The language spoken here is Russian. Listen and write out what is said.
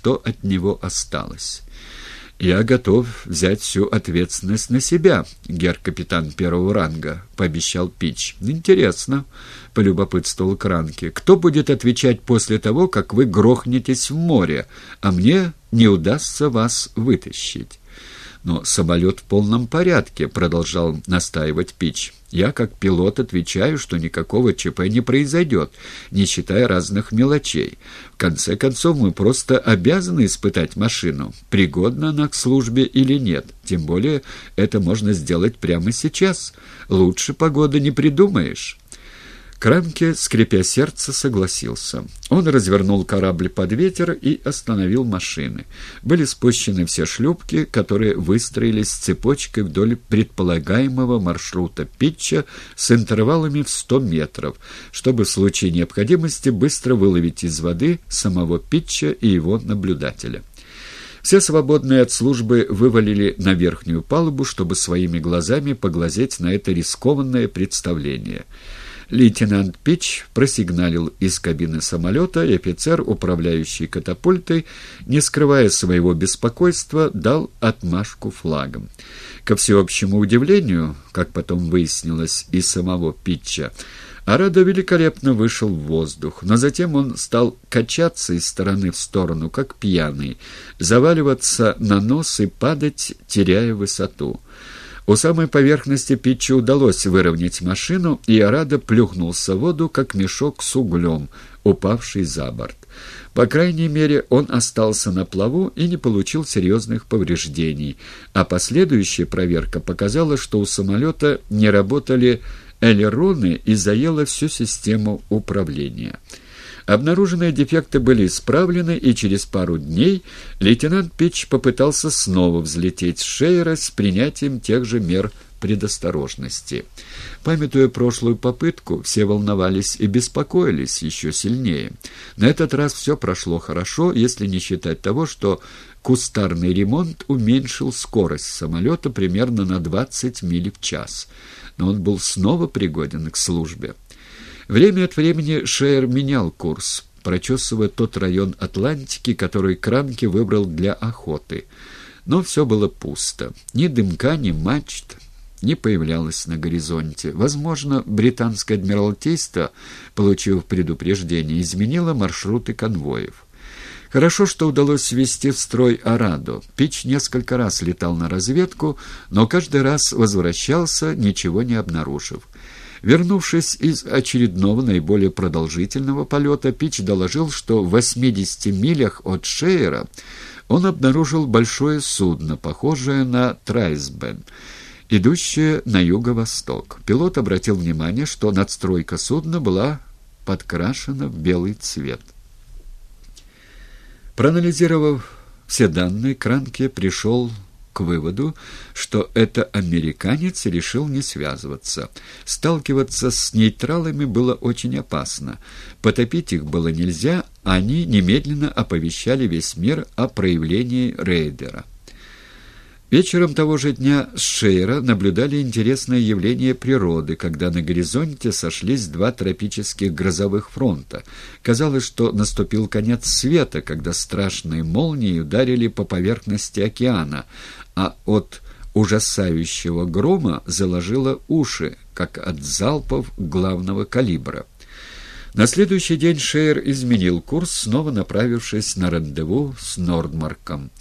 что от него осталось. «Я готов взять всю ответственность на себя, гер-капитан первого ранга», — пообещал Пич. «Интересно», — полюбопытствовал Кранки. «Кто будет отвечать после того, как вы грохнетесь в море, а мне не удастся вас вытащить?» «Но самолет в полном порядке», — продолжал настаивать Пич. «Я, как пилот, отвечаю, что никакого ЧП не произойдет, не считая разных мелочей. В конце концов, мы просто обязаны испытать машину, пригодна она к службе или нет. Тем более это можно сделать прямо сейчас. Лучше погоды не придумаешь». Крамке, скрипя сердце, согласился. Он развернул корабль под ветер и остановил машины. Были спущены все шлюпки, которые выстроились цепочкой вдоль предполагаемого маршрута Питча с интервалами в 100 метров, чтобы в случае необходимости быстро выловить из воды самого Питча и его наблюдателя. Все свободные от службы вывалили на верхнюю палубу, чтобы своими глазами поглазеть на это рискованное представление – Лейтенант Пич просигналил из кабины самолета, и офицер, управляющий катапультой, не скрывая своего беспокойства, дал отмашку флагом. Ко всеобщему удивлению, как потом выяснилось и самого Питча, Арадо великолепно вышел в воздух, но затем он стал качаться из стороны в сторону, как пьяный, заваливаться на нос и падать, теряя высоту. У самой поверхности Питчу удалось выровнять машину, и Арада плюхнулся в воду, как мешок с углем, упавший за борт. По крайней мере, он остался на плаву и не получил серьезных повреждений, а последующая проверка показала, что у самолета не работали элероны и заела всю систему управления. Обнаруженные дефекты были исправлены, и через пару дней лейтенант Питч попытался снова взлететь с Шейера с принятием тех же мер предосторожности. Памятуя прошлую попытку, все волновались и беспокоились еще сильнее. На этот раз все прошло хорошо, если не считать того, что кустарный ремонт уменьшил скорость самолета примерно на 20 миль в час. Но он был снова пригоден к службе. Время от времени Шейер менял курс, прочесывая тот район Атлантики, который Кранке выбрал для охоты. Но все было пусто. Ни дымка, ни мачт не появлялось на горизонте. Возможно, британское адмиралтейство, получив предупреждение, изменило маршруты конвоев. Хорошо, что удалось ввести в строй Араду. Пич несколько раз летал на разведку, но каждый раз возвращался, ничего не обнаружив. Вернувшись из очередного наиболее продолжительного полета, Пич доложил, что в 80 милях от Шейера он обнаружил большое судно, похожее на Трайсбен, идущее на юго-восток. Пилот обратил внимание, что надстройка судна была подкрашена в белый цвет. Проанализировав все данные, Кранке пришел к выводу, что это американец решил не связываться. Сталкиваться с нейтралами было очень опасно. Потопить их было нельзя, они немедленно оповещали весь мир о проявлении рейдера. Вечером того же дня с Шейра наблюдали интересное явление природы, когда на горизонте сошлись два тропических грозовых фронта. Казалось, что наступил конец света, когда страшные молнии ударили по поверхности океана, а от ужасающего грома заложило уши, как от залпов главного калибра. На следующий день Шейер изменил курс, снова направившись на рандеву с Нордмарком.